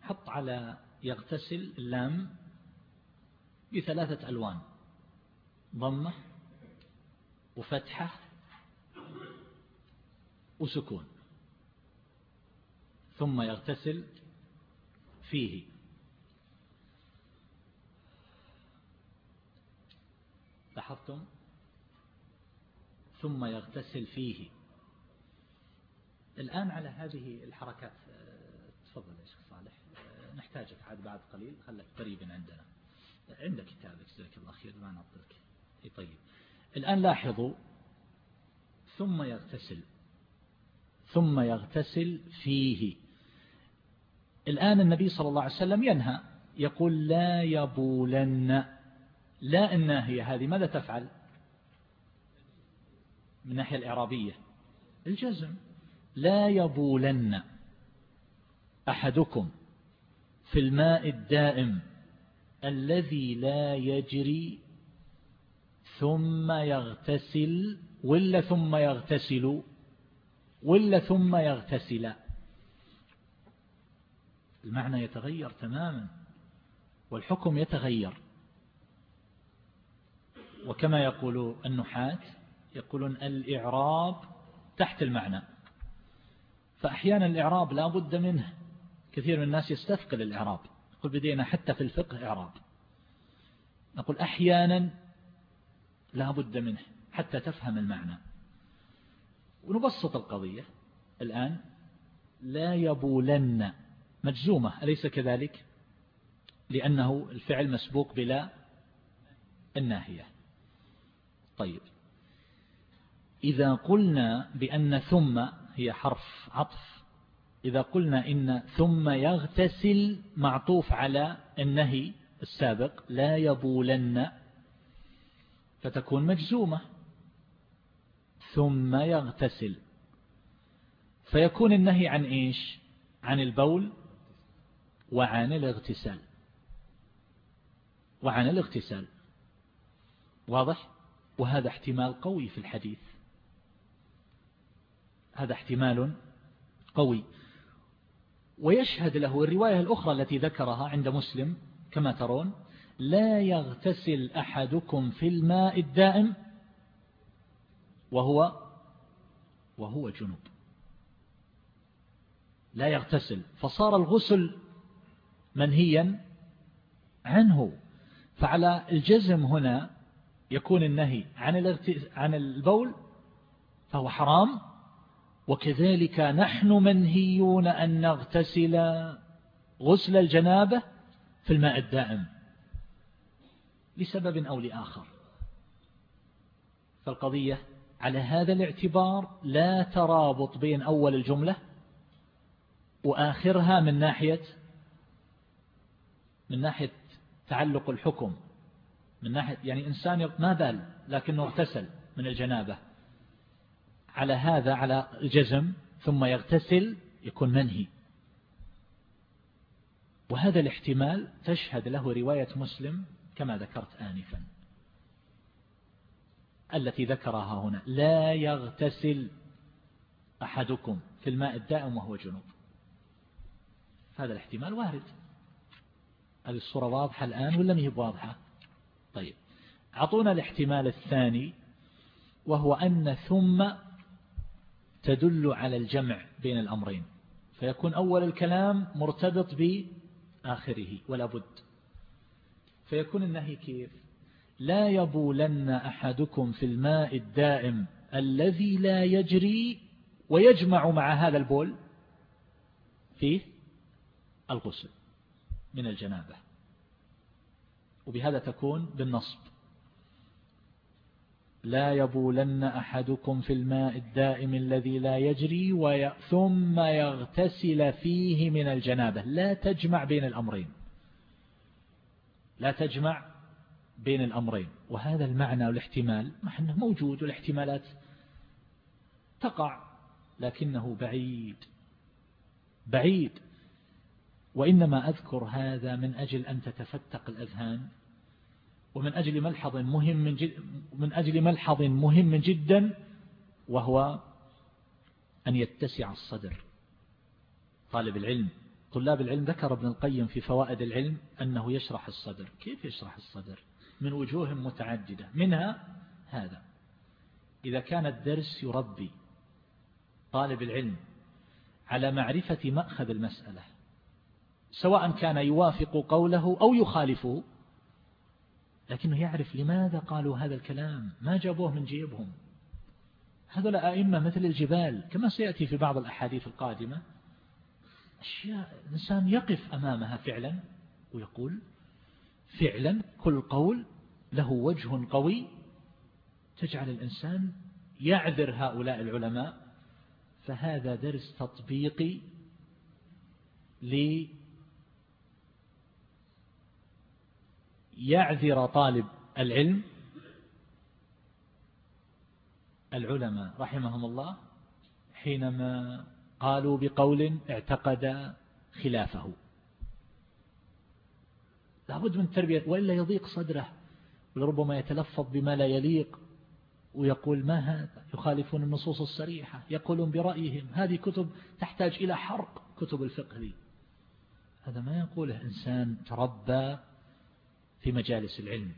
حط على يغتسل اللام بثلاثة ألوان. ضمة وفتحة وسكون. ثم يغتسل فيه. لاحظتم؟ ثم يغتسل فيه. الآن على هذه الحركات تفضل يا شيخ صالح. نحتاجك عاد بعد قليل خلك قريبا عندنا. عندك كتابك جزاك الله خير ما نعطلك. إي طيب. الآن لاحظوا ثم يغتسل ثم يغتسل فيه. الآن النبي صلى الله عليه وسلم ينهى يقول لا يبولن. لا الناهية. هذه ماذا تفعل؟ من الناحية الإعرابية. الجزم. لا يبولن أحدكم في الماء الدائم الذي لا يجري ثم يغتسل ولا ثم يغتسل ولا ثم يغتسل. المعنى يتغير تماما والحكم يتغير. وكما يقول النحاة يقولون الإعراب تحت المعنى. فأحيانا الإعراب لا بد منه. كثير من الناس يستثقل الإعراب. يقول بدينا حتى في الفقه إعراب. نقول أحيانا لا بد منه حتى تفهم المعنى. ونبسط القضية. الآن لا يبولن مجزومة. أليس كذلك؟ لأنه الفعل مسبوق بلا الناهية. طيب. إذا قلنا بأن ثم هي حرف عطف إذا قلنا إن ثم يغتسل معطوف على النهي السابق لا يبولن فتكون مجزومة. ثم يغتسل. فيكون النهي عن إيش؟ عن البول وعن الاغتسال. وعن الاغتسال. واضح؟ وهذا احتمال قوي في الحديث. هذا احتمال قوي. ويشهد له الرواية الأخرى التي ذكرها عند مسلم كما ترون لا يغتسل أحدكم في الماء الدائم وهو وهو جنوب. لا يغتسل. فصار الغسل منهيا عنه. فعلى الجزم هنا يكون النهي عن عن البول فهو حرام وكذلك نحن منهيون أن نغتسل غسل الجنابة في الماء الدائم لسبب أو لآخر. فالقضية على هذا الاعتبار لا ترابط بين أول الجملة وآخرها من ناحية من ناحية تعلق الحكم. من ناحية يعني إنسان ما بال لكنه اغتسل من الجنابة. على هذا على الجزم ثم يغتسل يكون منهي. وهذا الاحتمال تشهد له رواية مسلم كما ذكرت آنفا. التي ذكرها هنا لا يغتسل أحدكم في الماء الدائم وهو جنوب. هذا الاحتمال وارد. هذه الصورة واضحة الآن ولا مهي واضحة؟ طيب. أعطونا الاحتمال الثاني وهو أن ثم تدل على الجمع بين الأمرين فيكون أول الكلام مرتبط بآخره ولا بد. فيكون النهي كيف؟ لا يبولن أحدكم في الماء الدائم الذي لا يجري ويجمع مع هذا البول فيه الغسل من الجنابة. وبهذا تكون بالنصب. لا يبولن أحدكم في الماء الدائم الذي لا يجري ثم يغتسل فيه من الجنابة. لا تجمع بين الأمرين. لا تجمع بين الأمرين. وهذا المعنى والاحتمال محنه موجود والاحتمالات تقع لكنه بعيد. بعيد. وإنما أذكر هذا من أجل أن تتفتق الأذهان ومن أجل ملحظ مهم من, جد من أجل ملحظ مهم جدا وهو أن يتسع الصدر. طالب العلم طلاب العلم ذكر ابن القيم في فوائد العلم أنه يشرح الصدر. كيف يشرح الصدر؟ من وجوه متعددة. منها هذا. إذا كان الدرس يربي طالب العلم على معرفة مأخذ المسألة سواء كان يوافق قوله أو يخالفه لكنه يعرف لماذا قالوا هذا الكلام ما جابوه من جيبهم. هذول أئمة مثل الجبال كما سيأتي في بعض الأحاديث القادمة أشياء الإنسان يقف أمامها فعلا ويقول فعلا كل قول له وجه قوي تجعل الإنسان يعذر هؤلاء العلماء فهذا درس تطبيقي يعذر طالب العلم العلماء رحمهم الله حينما قالوا بقول اعتقد خلافه. لابد من التربية وإلا يضيق صدره ولربما يتلفظ بما لا يليق ويقول ما هذا؟ يخالفون النصوص الصريحة يقولون برأيهم. هذه كتب تحتاج إلى حرق كتب الفقه هذا ما يقوله إنسان تربى في مجالس العلم.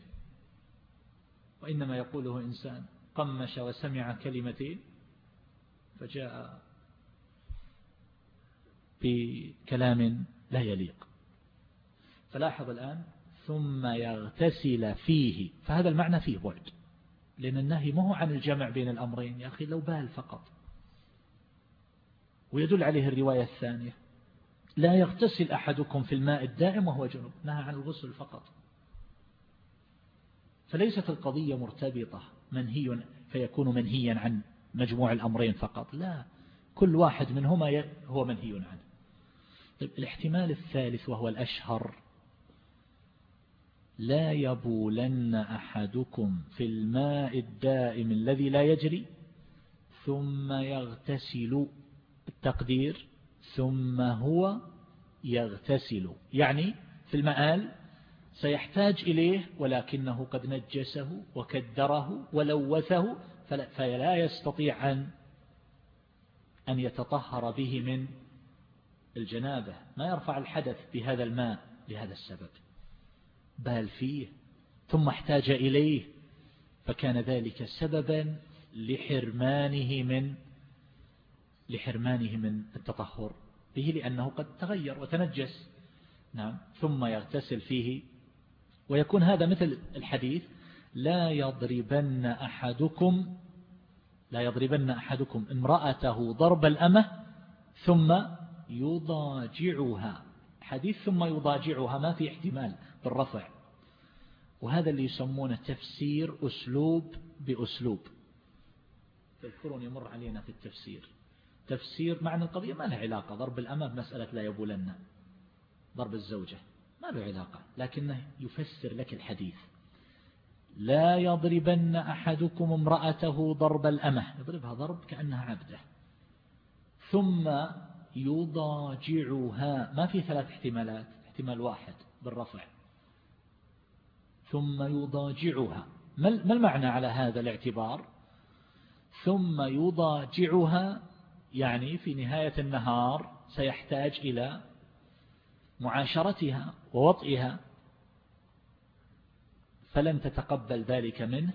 وإنما يقوله إنسان قمش وسمع كلمتين فجاء بكلام لا يليق. فلاحظ الآن ثم يغتسل فيه. فهذا المعنى فيه بعد. لأن النهي ما هو عن الجمع بين الأمرين يا أخي لو بال فقط. ويدل عليه الرواية الثانية. لا يغتسل أحدكم في الماء الدائم وهو جنوب. نهى عن الغسل فقط. فليست القضية مرتبطة منهي فيكون منهيا عن مجموع الأمرين فقط. لا كل واحد منهما هو منهي عنه. طيب الاحتمال الثالث وهو الأشهر. لا يبولن أحدكم في الماء الدائم الذي لا يجري ثم يغتسل التقدير ثم هو يغتسل. يعني في المآل سيحتاج إليه ولكنه قد نجسه وكدره ولوثه فلا يستطيع أن أن يتطهر به من الجنابة. ما يرفع الحدث بهذا الماء لهذا السبب. بال فيه ثم احتاج إليه فكان ذلك سببا لحرمانه من لحرمانه من التطهر. به لأنه قد تغير وتنجس. نعم. ثم يغتسل فيه ويكون هذا مثل الحديث لا يضربن أحدكم لا يضربن أحدكم امرأته ضرب الأمة ثم يضاجعها. حديث ثم يضاجعها ما في احتمال بالرفع. وهذا اللي يسمونه تفسير أسلوب بأسلوب. تذكرون يمر علينا في التفسير. تفسير معنى القضية ما له علاقة ضرب الأمة مسألة لا يبولن. ضرب الزوجة. ما له علاقة لكنه يفسر لك الحديث. لا يضربن أحدكم امرأته ضرب الأمة يضربها ضرب كأنها عبدة. ثم يضاجعها ما في ثلاث احتمالات احتمال واحد بالرفع. ثم يضاجعها. ما المعنى على هذا الاعتبار؟ ثم يضاجعها يعني في نهاية النهار سيحتاج إلى معاشرتها ووطئها فلن تتقبل ذلك منه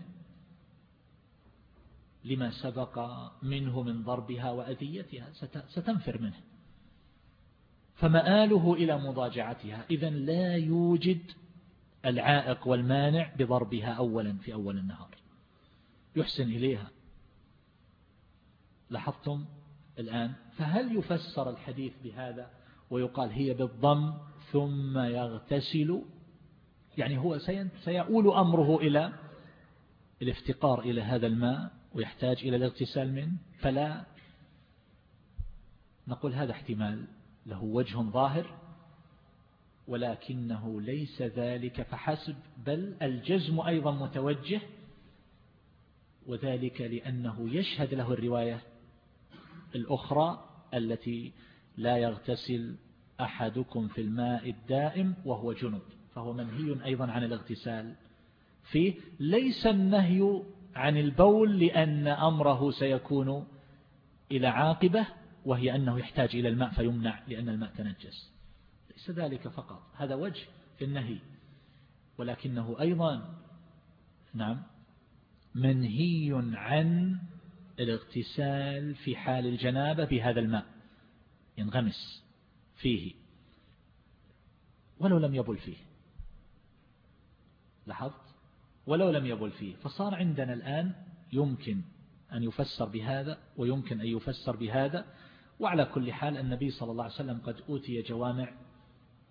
لما سبق منه من ضربها وأذيتها ستنفر منه. فمآله إلى مضاجعتها. إذا لا يوجد العائق والمانع بضربها أولا في أول النهار. يحسن إليها. لاحظتم الآن؟ فهل يفسر الحديث بهذا؟ ويقال هي بالضم ثم يغتسل يعني هو سيؤول أمره إلى الافتقار إلى هذا الماء ويحتاج إلى الاغتسال منه فلا نقول هذا احتمال له وجه ظاهر ولكنه ليس ذلك فحسب بل الجزم أيضا متوجه وذلك لأنه يشهد له الرواية الأخرى التي لا يغتسل أحدكم في الماء الدائم وهو جنب فهو منهي أيضا عن الاغتسال. فيه ليس النهي عن البول لأن أمره سيكون إلى عاقبة وهي أنه يحتاج إلى الماء فيمنع لأن الماء تنجس. ليس ذلك فقط هذا وجه في النهي. ولكنه أيضا نعم منهي عن الاغتسال في حال الجنابة بهذا الماء. ينغمس فيه ولو لم يبل فيه. لاحظت؟ ولو لم يبل فيه. فصار عندنا الآن يمكن أن يفسر بهذا ويمكن أن يفسر بهذا وعلى كل حال النبي صلى الله عليه وسلم قد أوتي جوامع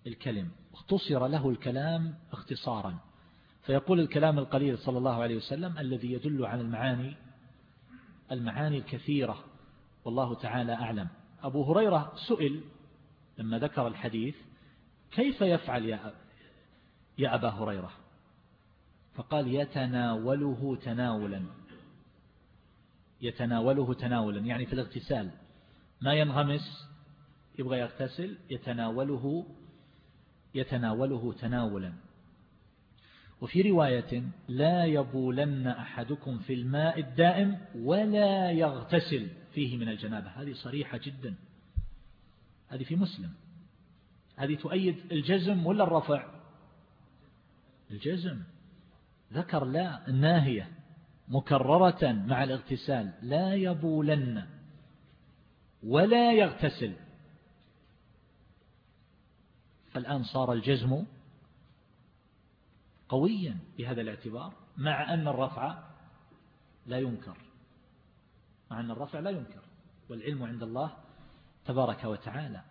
الكلم اختصر له الكلام اختصارا. فيقول الكلام القليل صلى الله عليه وسلم الذي يدل على المعاني المعاني الكثيرة والله تعالى أعلم. أبو هريرة سئل لما ذكر الحديث كيف يفعل يا يا أبا هريرة؟ فقال يتناوله تناولا. يتناوله تناولا يعني في الاغتسال. ما ينغمس؟ يبغى يغتسل يتناوله يتناوله تناولا. وفي رواية لا يبولن أحدكم في الماء الدائم ولا يغتسل. فيه من الجنابة. هذه صريحة جدا. هذه في مسلم. هذه تؤيد الجزم ولا الرفع؟ الجزم. ذكر لا الناهية مكررة مع الاغتسال. لا يبولن ولا يغتسل. فالآن صار الجزم قويا بهذا الاعتبار مع أن الرفع لا ينكر. مع أن الرفع لا ينكر والعلم عند الله تبارك وتعالى.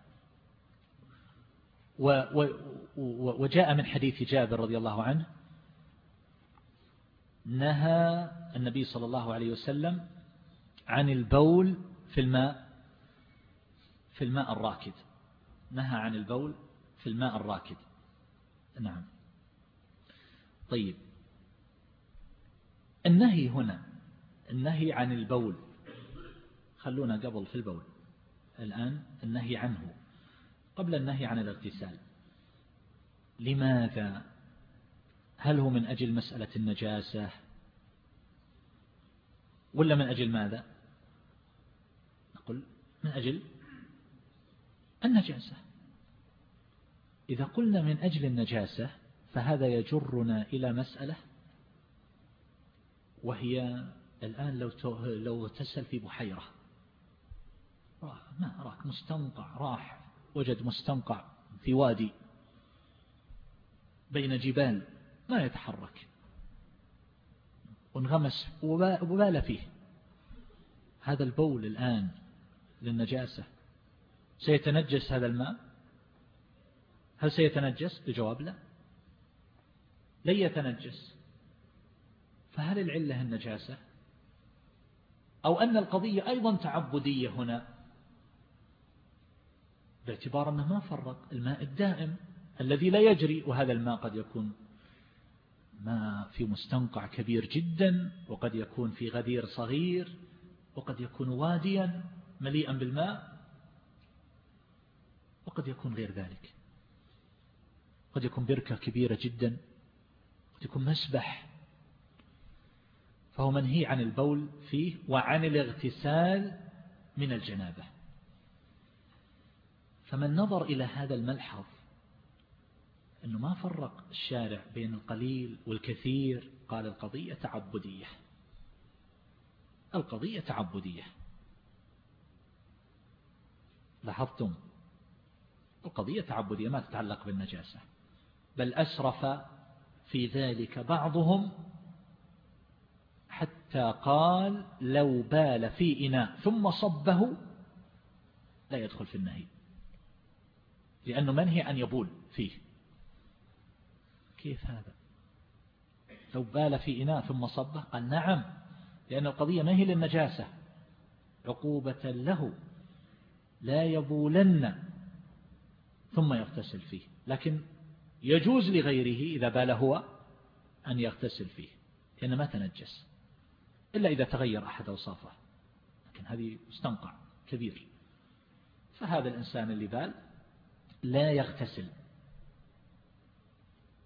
وجاء من حديث جابر رضي الله عنه نهى النبي صلى الله عليه وسلم عن البول في الماء في الماء الراكد. نهى عن البول في الماء الراكد. نعم. طيب. النهي هنا النهي عن البول خلونا قبل في البول الآن النهي عنه. قبل النهي عن الاغتسال لماذا؟ هل هو من أجل مسألة النجاسة؟ ولا من أجل ماذا؟ نقول من أجل النجاسة. إذا قلنا من أجل النجاسة فهذا يجرنا إلى مسألة وهي الآن لو لو اغتسل في بحيرة. ما راك مستنقع راح وجد مستنقع في وادي بين جبال ما يتحرك. وانغمس وبال فيه. هذا البول الآن للنجاسة. سيتنجس هذا الماء؟ هل سيتنجس؟ الجواب لا. لن يتنجس. فهل العلة النجاسة؟ أو أن القضية أيضا تعبدية هنا؟ باعتبار أنه ما فرق. الماء الدائم الذي لا يجري وهذا الماء قد يكون ماء في مستنقع كبير جدا وقد يكون في غدير صغير وقد يكون واديا مليئا بالماء وقد يكون غير ذلك. قد يكون بركة كبيرة جدا قد يكون مسبح. فهو منهي عن البول فيه وعن الاغتسال من الجنابة. فمن نظر إلى هذا الملحظ أنه ما فرق الشارع بين القليل والكثير؟ قال القضية تعبدية. القضية تعبدية. لاحظتم؟ القضية تعبدية ما تتعلق بالنجاسة. بل أسرف في ذلك بعضهم حتى قال لو بال في إناء ثم صبه لا يدخل في النهي. لأنه منهي أن يبول فيه؟ كيف هذا؟ لو بال في إناء ثم صبه قال نعم لأن القضية ما هي للنجاسة. عقوبة له. لا يبولن ثم يغتسل فيه. لكن يجوز لغيره إذا بال هو أن يغتسل فيه لأنه ما تنجس إلا إذا تغير أحد أوصافه. لكن هذه مستنقع كبير. فهذا الإنسان اللي بال لا يغتسل.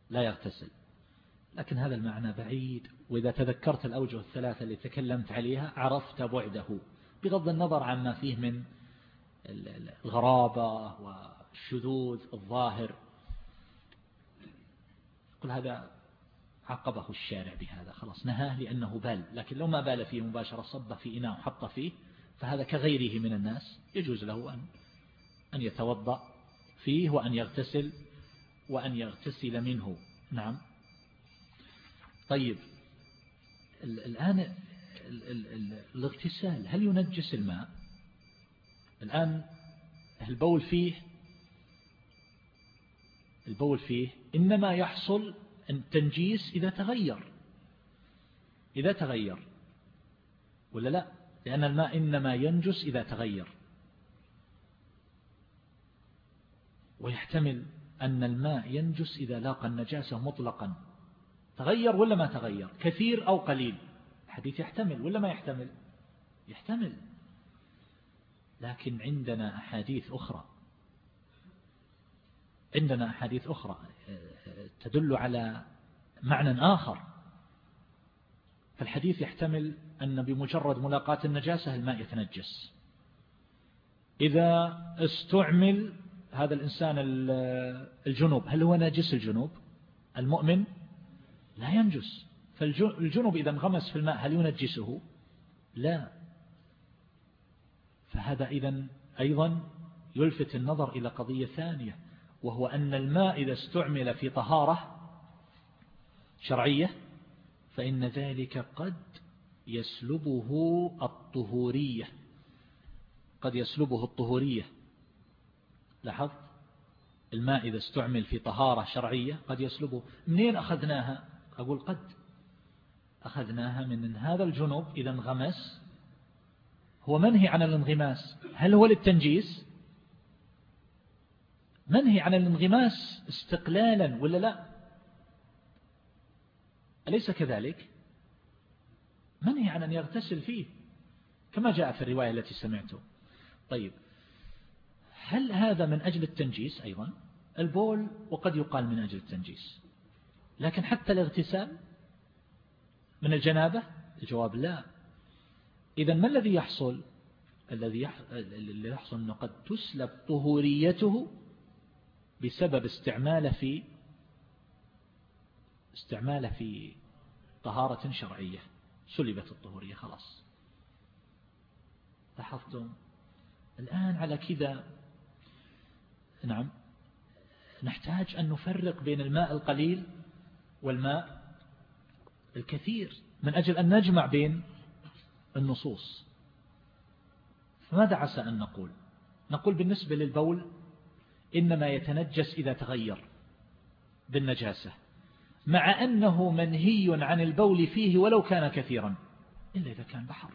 لا يغتسل. لكن هذا المعنى بعيد وإذا تذكرت الأوجه الثلاثة اللي تكلمت عليها عرفت بعده بغض النظر عما فيه من الغرابة والشذوذ الظاهر. قل هذا عقبه الشارع بهذا خلاص نهاه لأنه بال لكن لو ما بال فيه مباشرة صب في إناء وحط فيه فهذا كغيره من الناس يجوز له أن أن يتوضأ فيه وأن يغتسل وأن يغتسل منه. نعم. طيب الآن الاغتسال هل ينجس الماء؟ الآن البول فيه البول فيه إنما يحصل التنجيس إذا تغير. إذا تغير. ولا لا؟ لأن الماء إنما ينجس إذا تغير. ويحتمل أن الماء ينجس إذا لاقى النجاسة مطلقا. تغير ولا ما تغير؟ كثير أو قليل؟ الحديث يحتمل ولا ما يحتمل؟ يحتمل. لكن عندنا أحاديث أخرى. عندنا أحاديث أخرى تدل على معنى آخر. فالحديث يحتمل أن بمجرد ملاقاة النجاسة الماء يتنجس. إذا استعمل هذا الإنسان الجنوب هل هو نجس الجنوب؟ المؤمن لا ينجس. فالجنوب إذا انغمس في الماء هل ينجسه؟ لا. فهذا إذا أيضا يلفت النظر إلى قضية ثانية وهو أن الماء إذا استعمل في طهارة شرعية فإن ذلك قد يسلبه الطهورية. قد يسلبه الطهورية. لاحظت؟ الماء إذا استعمل في طهارة شرعية قد يسلبه. منين أخذناها؟ أقول قد. أخذناها من هذا الجنوب إذا انغمس. هو منهي عن الانغماس. هل هو للتنجيس؟ منهي عن الانغماس استقلالا ولا لا؟ أليس كذلك؟ منهي عن أن يغتسل فيه كما جاء في الرواية التي سمعته طيب هل هذا من أجل التنجيس أيضا؟ البول وقد يقال من أجل التنجيس. لكن حتى الاغتسال من الجنابة؟ الجواب لا. إذا ما الذي يحصل؟ الذي يحصل أنه قد تسلب طهوريته بسبب استعماله في استعماله في طهارة شرعية. سلبت الطهورية خلاص. لاحظتم؟ الآن على كذا نعم. نحتاج أن نفرق بين الماء القليل والماء الكثير من أجل أن نجمع بين النصوص. فماذا عسى أن نقول؟ نقول بالنسبة للبول إنما يتنجس إذا تغير بالنجاسة مع أنه منهي عن البول فيه ولو كان كثيرا إلا إذا كان بحر.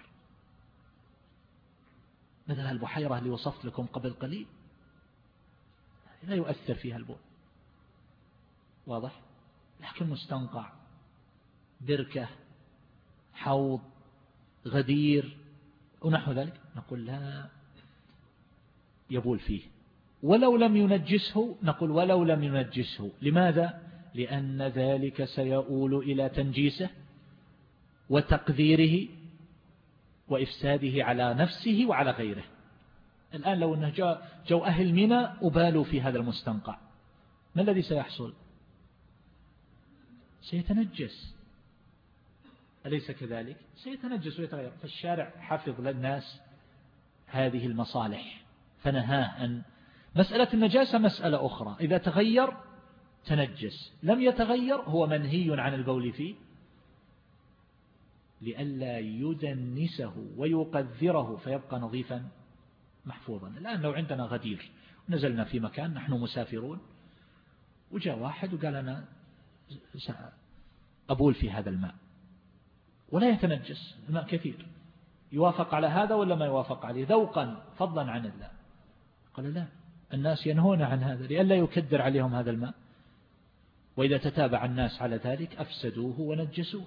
مثل البحيرة اللي وصفت لكم قبل قليل؟ لا يؤثر فيها البول. واضح؟ لكن مستنقع. بركة حوض غدير ونحو ذلك. نقول لا يبول فيه. ولو لم ينجسه نقول ولو لم ينجسه. لماذا؟ لأن ذلك سيؤول إلى تنجيسه وتقذيره وإفساده على نفسه وعلى غيره. الآن لو أنه جاء جو أهل منى وبالوا في هذا المستنقع. ما الذي سيحصل؟ سيتنجس. أليس كذلك؟ سيتنجس ويتغير. فالشارع حفظ للناس هذه المصالح. فنهاه أن مسألة النجاسة مسألة أخرى. إذا تغير تنجس. لم يتغير هو منهي عن البول فيه لئلا يدنسه ويقذره فيبقى نظيفا محفوظا. الآن لو عندنا غدير نزلنا في مكان نحن مسافرون وجاء واحد وقال أنا أبول في هذا الماء. ولا يتنجس الماء كثير. يوافق على هذا ولا ما يوافق عليه؟ ذوقا فضلا عن الله. قال لا الناس ينهون عن هذا لئلا يكدر عليهم هذا الماء. وإذا تتابع الناس على ذلك أفسدوه ونجسوه.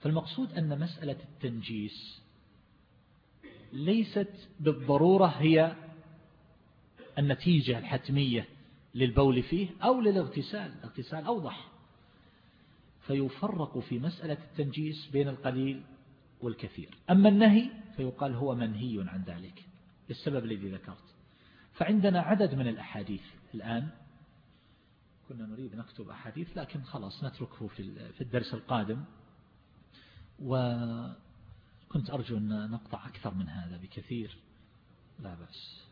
فالمقصود أن مسألة التنجيس ليست بالضرورة هي النتيجة الحتمية للبول فيه أو للاغتسال. الاغتسال أوضح. فيفرق في مسألة التنجيس بين القليل والكثير. أما النهي فيقال هو منهي عن ذلك. للسبب الذي ذكرت. فعندنا عدد من الأحاديث الآن. كنا نريد نكتب أحاديث لكن خلاص نتركه في الدرس القادم. وكنت أرجو أن نقطع أكثر من هذا بكثير. لا بأس.